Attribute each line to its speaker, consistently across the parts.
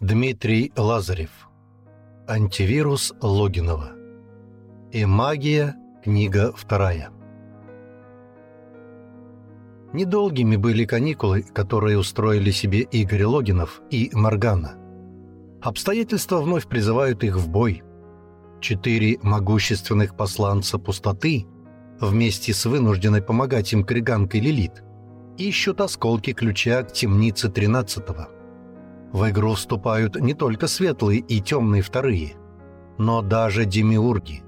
Speaker 1: Дмитрий Лазарев. Антивирус Логинова. И магия. Книга вторая. Недолгими были каникулы, которые устроили себе Игорь Логинов и Моргана. Обстоятельства вновь призывают их в бой. Четыре могущественных посланца пустоты вместе с вынужденной помогать им криганкой Лилит ищут осколки ключа к темнице тринадцатого. В игру вступают не только светлые и темные вторые, но даже демиурги.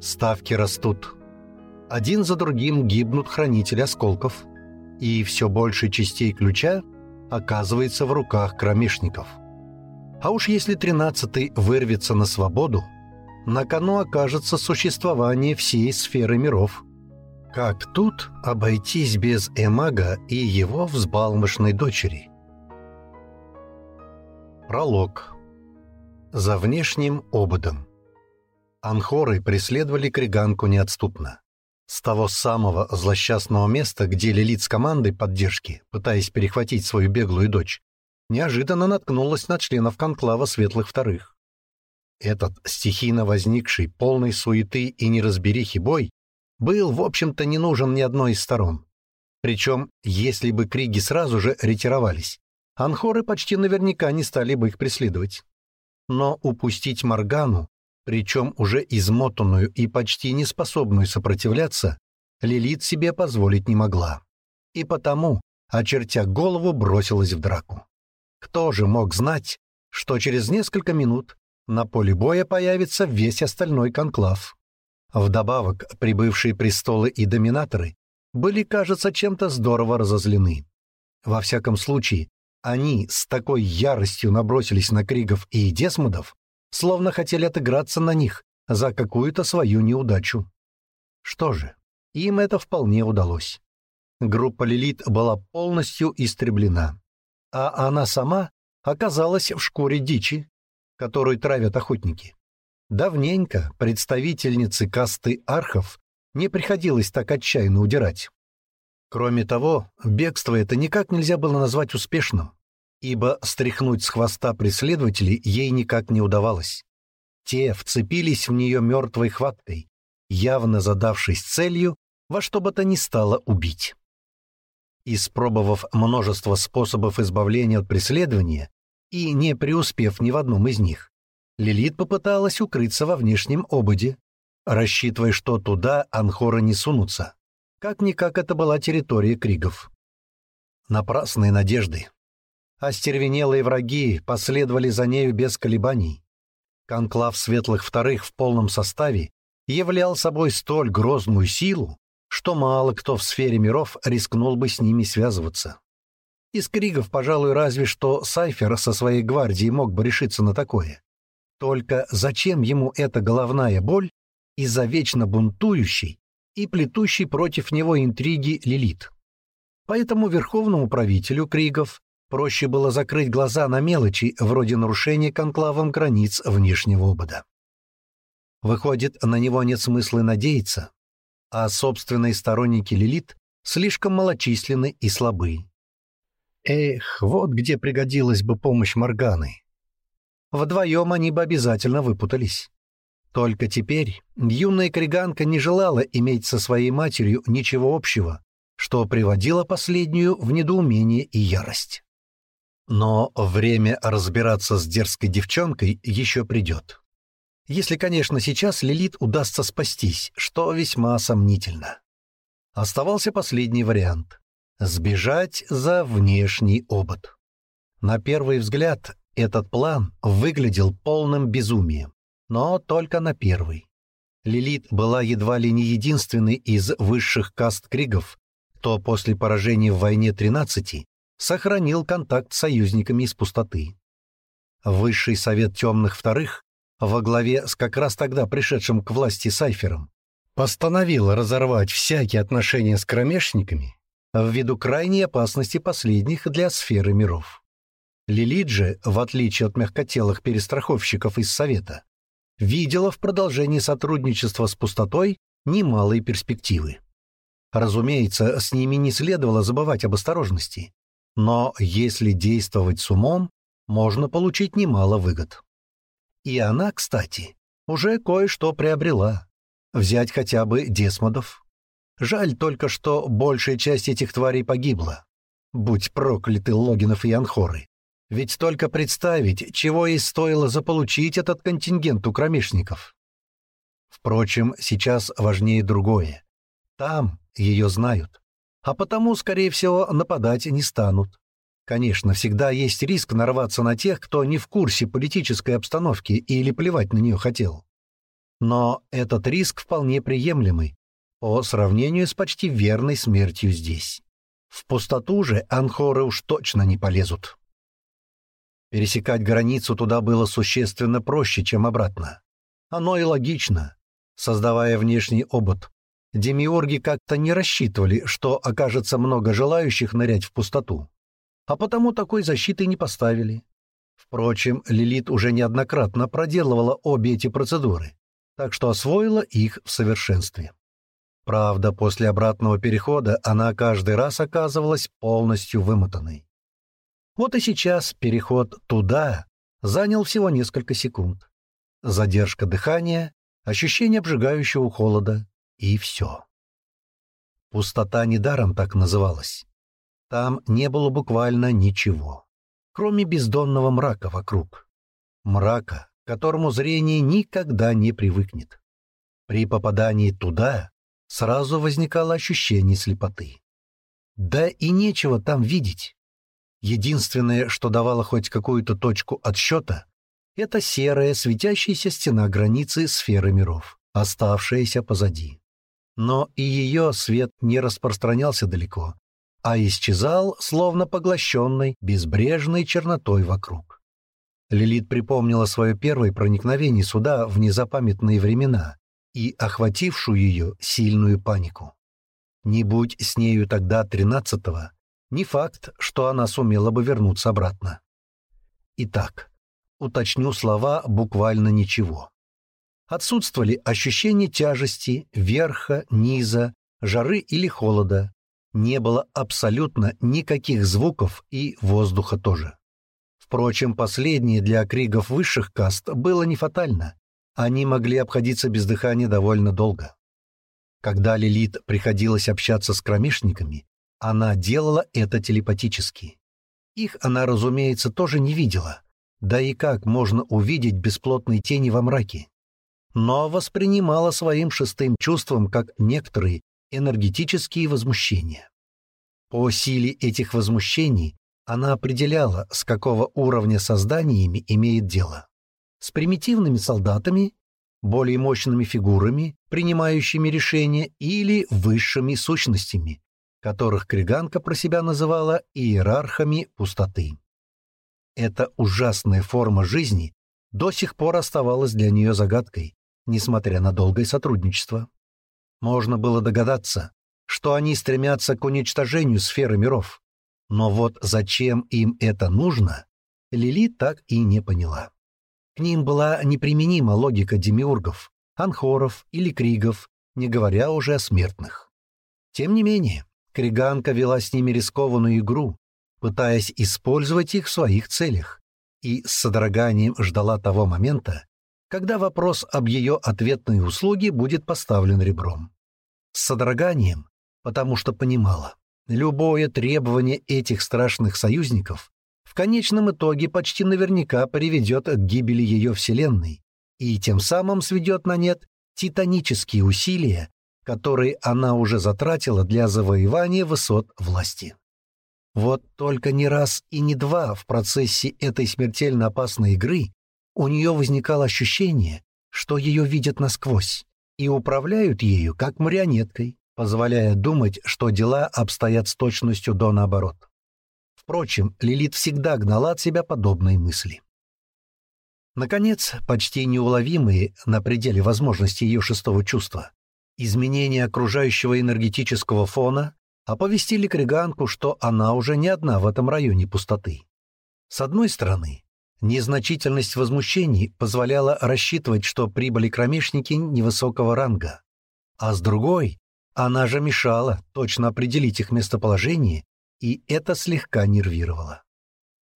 Speaker 1: Ставки растут. Один за другим гибнут хранители осколков, и все больше частей ключа оказывается в руках кромешников. А уж если тринадцатый вырвется на свободу, на кону окажется существование всей сферы миров – как тут обойтись без Эмага и его взбалмошной дочери? Пролог. За внешним ободом. Анхоры преследовали Криганку неотступно. С того самого злосчастного места, где Лилит с командой поддержки, пытаясь перехватить свою беглую дочь, неожиданно наткнулась на членов конклава Светлых Вторых. Этот стихийно возникший, полный суеты и неразберихи бой был, в общем-то, не нужен ни одной из сторон. Причем, если бы криги сразу же ретировались, анхоры почти наверняка не стали бы их преследовать. Но упустить Моргану, причем уже измотанную и почти неспособную сопротивляться, Лилит себе позволить не могла. И потому, очертя голову, бросилась в драку. Кто же мог знать, что через несколько минут на поле боя появится весь остальной конклав? Вдобавок, прибывшие престолы и доминаторы были, кажется, чем-то здорово разозлены. Во всяком случае, они с такой яростью набросились на Кригов и Десмодов, словно хотели отыграться на них за какую-то свою неудачу. Что же, им это вполне удалось. Группа Лилит была полностью истреблена, а она сама оказалась в шкуре дичи, которую травят охотники. Давненько представительнице касты архов не приходилось так отчаянно удирать. Кроме того, бегство это никак нельзя было назвать успешным, ибо стряхнуть с хвоста преследователей ей никак не удавалось. Те вцепились в нее мертвой хваткой, явно задавшись целью во что бы то ни стало убить. Испробовав множество способов избавления от преследования и не преуспев ни в одном из них, Лилит попыталась укрыться во внешнем ободе, рассчитывая, что туда анхоры не сунутся. Как-никак это была территория кригов. Напрасные надежды. Остервенелые враги последовали за нею без колебаний. Конклав Светлых Вторых в полном составе являл собой столь грозную силу, что мало кто в сфере миров рискнул бы с ними связываться. Из кригов, пожалуй, разве что Сайфер со своей гвардией мог бы решиться на такое. Только зачем ему эта головная боль из-за вечно бунтующей и плетущей против него интриги Лилит? Поэтому верховному правителю Кригов проще было закрыть глаза на мелочи вроде нарушения конклавом границ внешнего обода. Выходит, на него нет смысла надеяться, а собственные сторонники Лилит слишком малочисленны и слабы. Эх, вот где пригодилась бы помощь Морганы. Вдвоем они бы обязательно выпутались. Только теперь юная криганка не желала иметь со своей матерью ничего общего, что приводило последнюю в недоумение и ярость. Но время разбираться с дерзкой девчонкой еще придет. Если, конечно, сейчас Лилит удастся спастись, что весьма сомнительно. Оставался последний вариант — сбежать за внешний обод. На первый взгляд этот план выглядел полным безумием, но только на первый. Лилит была едва ли не единственной из высших каст Кригов, кто после поражения в войне 13 сохранил контакт с союзниками из пустоты. Высший совет темных вторых, во главе с как раз тогда пришедшим к власти Сайфером, постановил разорвать всякие отношения с кромешниками ввиду крайней опасности последних для сферы миров. Лилит же, в отличие от мягкотелых перестраховщиков из Совета, видела в продолжении сотрудничества с пустотой немалые перспективы. Разумеется, с ними не следовало забывать об осторожности. Но если действовать с умом, можно получить немало выгод. И она, кстати, уже кое-что приобрела. Взять хотя бы десмодов. Жаль только, что большая часть этих тварей погибла. Будь прокляты Логинов и Анхоры. Ведь только представить, чего ей стоило заполучить этот контингент у кромешников. Впрочем, сейчас важнее другое. Там ее знают, а потому, скорее всего, нападать не станут. Конечно, всегда есть риск нарваться на тех, кто не в курсе политической обстановки или плевать на нее хотел. Но этот риск вполне приемлемый по сравнению с почти верной смертью здесь. В пустоту же анхоры уж точно не полезут. Пересекать границу туда было существенно проще, чем обратно. Оно и логично. Создавая внешний обод, демиурги как-то не рассчитывали, что окажется много желающих нырять в пустоту. А потому такой защиты не поставили. Впрочем, Лилит уже неоднократно проделывала обе эти процедуры, так что освоила их в совершенстве. Правда, после обратного перехода она каждый раз оказывалась полностью вымотанной. Вот и сейчас переход туда занял всего несколько секунд. Задержка дыхания, ощущение обжигающего холода и все. Пустота недаром так называлась. Там не было буквально ничего, кроме бездонного мрака вокруг. Мрака, к которому зрение никогда не привыкнет. При попадании туда сразу возникало ощущение слепоты. Да и нечего там видеть. Единственное, что давало хоть какую-то точку отсчета, это серая светящаяся стена границы сферы миров, оставшаяся позади. Но и ее свет не распространялся далеко, а исчезал, словно поглощенной, безбрежной чернотой вокруг. Лилит припомнила свое первое проникновение сюда в незапамятные времена и охватившую ее сильную панику. Не будь с нею тогда тринадцатого, не факт, что она сумела бы вернуться обратно. Итак, уточню слова буквально ничего. Отсутствовали ощущения тяжести, верха, низа, жары или холода. Не было абсолютно никаких звуков и воздуха тоже. Впрочем, последнее для кригов высших каст было не фатально. Они могли обходиться без дыхания довольно долго. Когда Лилит приходилось общаться с кромешниками, она делала это телепатически. Их она, разумеется, тоже не видела. Да и как можно увидеть бесплотные тени во мраке? Но воспринимала своим шестым чувством как некоторые энергетические возмущения. По силе этих возмущений она определяла, с какого уровня созданиями имеет дело. С примитивными солдатами, более мощными фигурами, принимающими решения, или высшими сущностями, которых Криганка про себя называла иерархами пустоты. Эта ужасная форма жизни до сих пор оставалась для нее загадкой, несмотря на долгое сотрудничество. Можно было догадаться, что они стремятся к уничтожению сферы миров, но вот зачем им это нужно, Лили так и не поняла. К ним была неприменима логика демиургов, анхоров или кригов, не говоря уже о смертных. Тем не менее, Криганка вела с ними рискованную игру, пытаясь использовать их в своих целях, и с содроганием ждала того момента, когда вопрос об ее ответной услуге будет поставлен ребром. С содроганием, потому что понимала, любое требование этих страшных союзников в конечном итоге почти наверняка приведет к гибели ее Вселенной и тем самым сведет на нет титанические усилия, которые она уже затратила для завоевания высот власти. Вот только не раз и не два в процессе этой смертельно опасной игры у нее возникало ощущение, что ее видят насквозь и управляют ею как марионеткой, позволяя думать, что дела обстоят с точностью до наоборот. Впрочем, Лилит всегда гнала от себя подобные мысли. Наконец, почти неуловимые на пределе возможностей ее шестого чувства, Изменения окружающего энергетического фона оповестили Криганку, что она уже не одна в этом районе пустоты. С одной стороны, незначительность возмущений позволяла рассчитывать, что прибыли кромешники невысокого ранга, а с другой, она же мешала точно определить их местоположение, и это слегка нервировало.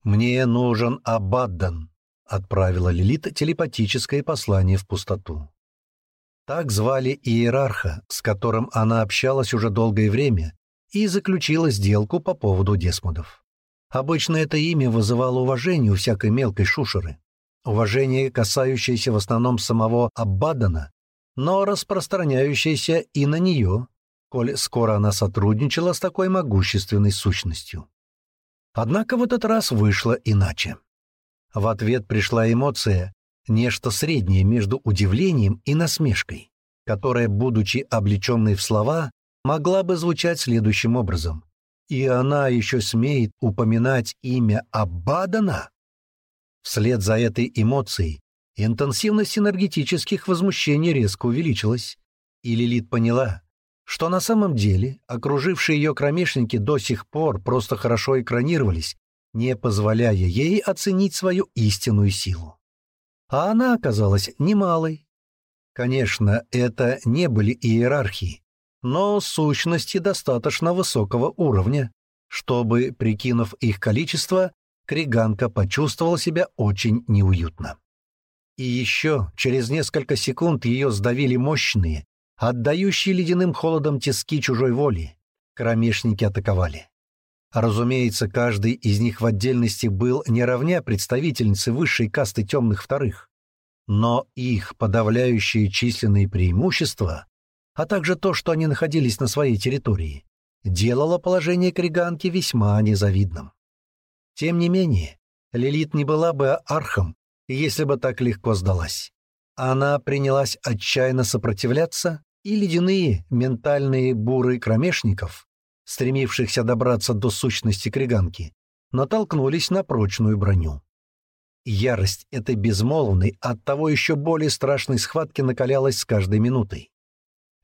Speaker 1: «Мне нужен Абаддан», — отправила Лилит телепатическое послание в пустоту. Так звали иерарха, с которым она общалась уже долгое время и заключила сделку по поводу десмодов. Обычно это имя вызывало уважение у всякой мелкой шушеры. Уважение, касающееся в основном самого Аббадана, но распространяющееся и на нее, коль скоро она сотрудничала с такой могущественной сущностью. Однако в этот раз вышло иначе. В ответ пришла эмоция, нечто среднее между удивлением и насмешкой, которая, будучи облеченной в слова, могла бы звучать следующим образом. «И она еще смеет упоминать имя Аббадана?» Вслед за этой эмоцией интенсивность энергетических возмущений резко увеличилась, и Лилит поняла, что на самом деле окружившие ее кромешники до сих пор просто хорошо экранировались, не позволяя ей оценить свою истинную силу а она оказалась немалой. Конечно, это не были иерархии, но сущности достаточно высокого уровня, чтобы, прикинув их количество, Криганка почувствовала себя очень неуютно. И еще через несколько секунд ее сдавили мощные, отдающие ледяным холодом тиски чужой воли. Кромешники атаковали. Разумеется, каждый из них в отдельности был не равня представительнице высшей касты темных вторых. Но их подавляющие численные преимущества, а также то, что они находились на своей территории, делало положение Криганки весьма незавидным. Тем не менее, Лилит не была бы архом, если бы так легко сдалась. Она принялась отчаянно сопротивляться, и ледяные ментальные буры кромешников стремившихся добраться до сущности криганки, натолкнулись на прочную броню. Ярость этой безмолвной, оттого еще более страшной схватки накалялась с каждой минутой.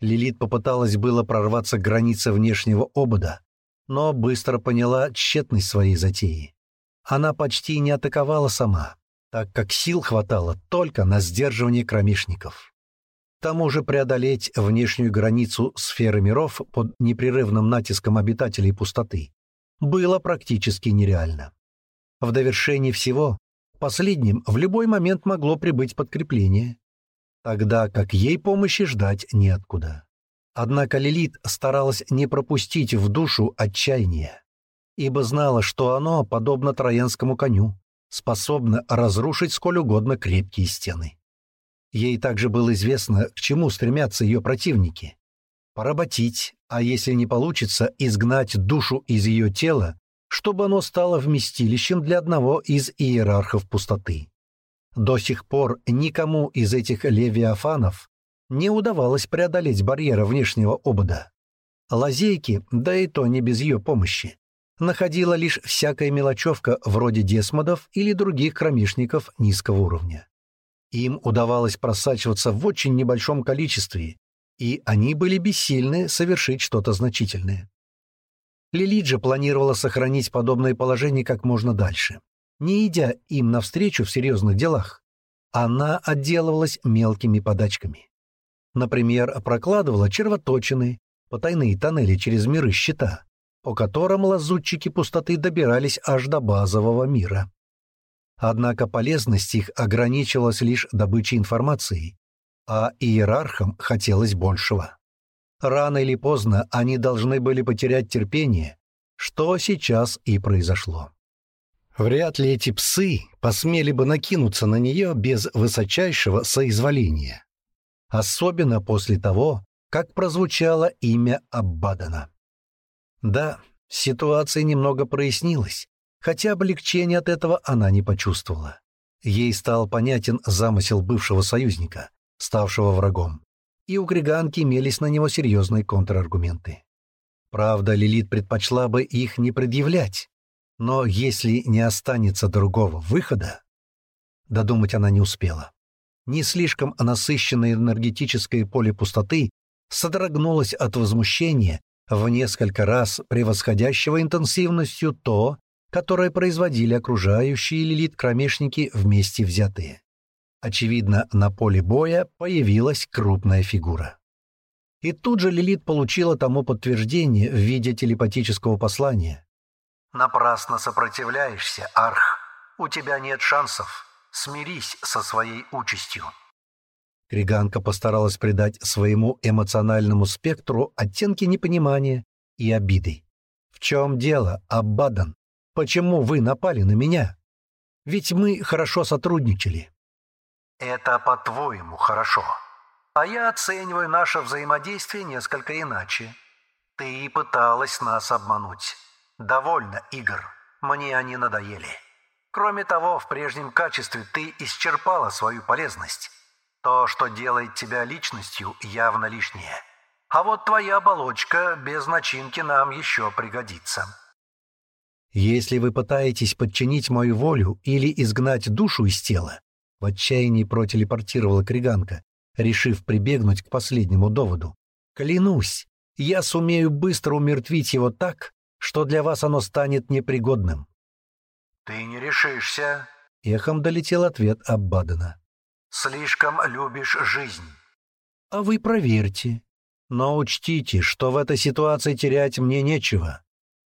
Speaker 1: Лилит попыталась было прорваться к границе внешнего обода, но быстро поняла тщетность своей затеи. Она почти не атаковала сама, так как сил хватало только на сдерживание кромешников. Тому же преодолеть внешнюю границу сферы миров под непрерывным натиском обитателей пустоты было практически нереально. В довершении всего, последним в любой момент могло прибыть подкрепление, тогда как ей помощи ждать неоткуда. Однако Лилит старалась не пропустить в душу отчаяние, ибо знала, что оно, подобно троянскому коню, способно разрушить сколь угодно крепкие стены. Ей также было известно, к чему стремятся ее противники. Поработить, а если не получится, изгнать душу из ее тела, чтобы оно стало вместилищем для одного из иерархов пустоты. До сих пор никому из этих левиафанов не удавалось преодолеть барьера внешнего обода. Лазейки, да и то не без ее помощи, находила лишь всякая мелочевка вроде десмодов или других кромешников низкого уровня. Им удавалось просачиваться в очень небольшом количестве, и они были бессильны совершить что-то значительное. Лилит же планировала сохранить подобное положение как можно дальше, не идя им навстречу в серьезных делах. Она отделывалась мелкими подачками. Например, прокладывала червоточины, потайные тоннели через миры щита, по которым лазутчики пустоты добирались аж до базового мира. Однако полезность их ограничивалась лишь добычей информации, а иерархам хотелось большего. Рано или поздно они должны были потерять терпение, что сейчас и произошло. Вряд ли эти псы посмели бы накинуться на нее без высочайшего соизволения. Особенно после того, как прозвучало имя Аббадана. Да, ситуация немного прояснилась, хотя облегчения от этого она не почувствовала. Ей стал понятен замысел бывшего союзника, ставшего врагом, и у Григанки имелись на него серьезные контраргументы. Правда, Лилит предпочла бы их не предъявлять, но если не останется другого выхода... Додумать она не успела. Не слишком насыщенное энергетическое поле пустоты содрогнулось от возмущения в несколько раз превосходящего интенсивностью то, которое производили окружающие лилит-кромешники вместе взятые. Очевидно, на поле боя появилась крупная фигура. И тут же Лилит получила тому подтверждение в виде телепатического послания. «Напрасно сопротивляешься, Арх. У тебя нет шансов. Смирись со своей участью».
Speaker 2: Криганка постаралась придать своему эмоциональному спектру оттенки непонимания и обиды. «В чем дело, Аббадан? Почему вы напали на меня? Ведь мы хорошо сотрудничали».
Speaker 1: «Это, по-твоему, хорошо. А я оцениваю наше взаимодействие несколько иначе. Ты пыталась нас обмануть. Довольно игр. Мне они надоели. Кроме того, в прежнем качестве ты исчерпала свою полезность. То, что делает тебя личностью, явно лишнее. А вот твоя оболочка без начинки нам еще пригодится.
Speaker 2: Если вы пытаетесь подчинить мою волю или изгнать душу из тела, в отчаянии протелепортировала Криганка, решив прибегнуть к последнему доводу. Клянусь, я сумею быстро умертвить его так, что для вас оно станет непригодным.
Speaker 1: «Ты не решишься», —
Speaker 2: эхом долетел ответ Аббадена.
Speaker 1: Слишком любишь жизнь.
Speaker 2: А вы проверьте. Но учтите, что в этой ситуации терять мне нечего.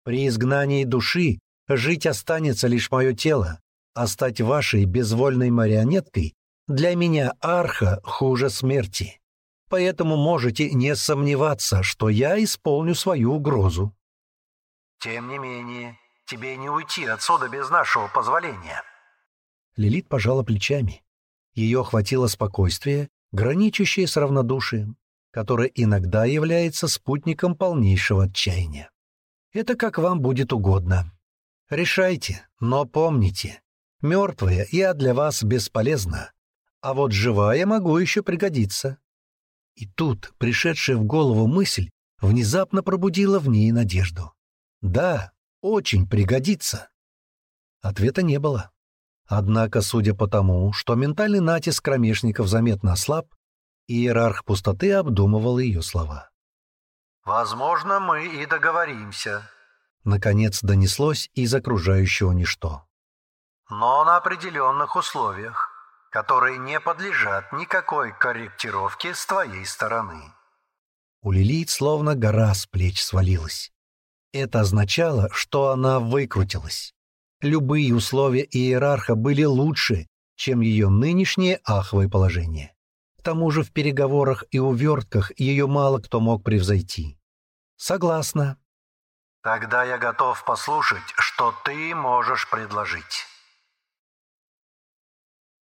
Speaker 2: При изгнании души жить останется лишь мое тело, а стать вашей безвольной марионеткой для меня арха хуже смерти. Поэтому можете не сомневаться, что я исполню свою угрозу.
Speaker 1: Тем не менее, тебе не уйти отсюда без нашего позволения.
Speaker 2: Лилит пожала плечами. Ее охватило спокойствие, граничащее с равнодушием, которое иногда является спутником полнейшего отчаяния. Это как вам будет угодно. Решайте, но помните, мертвая я для вас бесполезна, а вот живая могу еще пригодиться. И тут пришедшая в голову мысль внезапно пробудила в ней надежду. Да, очень пригодится. Ответа не было. Однако, судя по тому, что ментальный натиск кромешников заметно ослаб, иерарх пустоты обдумывал ее слова.
Speaker 1: «Возможно, мы и договоримся», —
Speaker 2: наконец донеслось из окружающего ничто.
Speaker 1: «Но на определенных условиях, которые не подлежат никакой корректировке с твоей стороны».
Speaker 2: У Лилит словно гора с плеч свалилась. Это означало, что она выкрутилась. Любые условия иерарха были лучше, чем ее нынешнее аховое положение. К тому же в переговорах и увертках ее мало кто мог превзойти. Согласна.
Speaker 1: Тогда я готов послушать, что ты можешь предложить.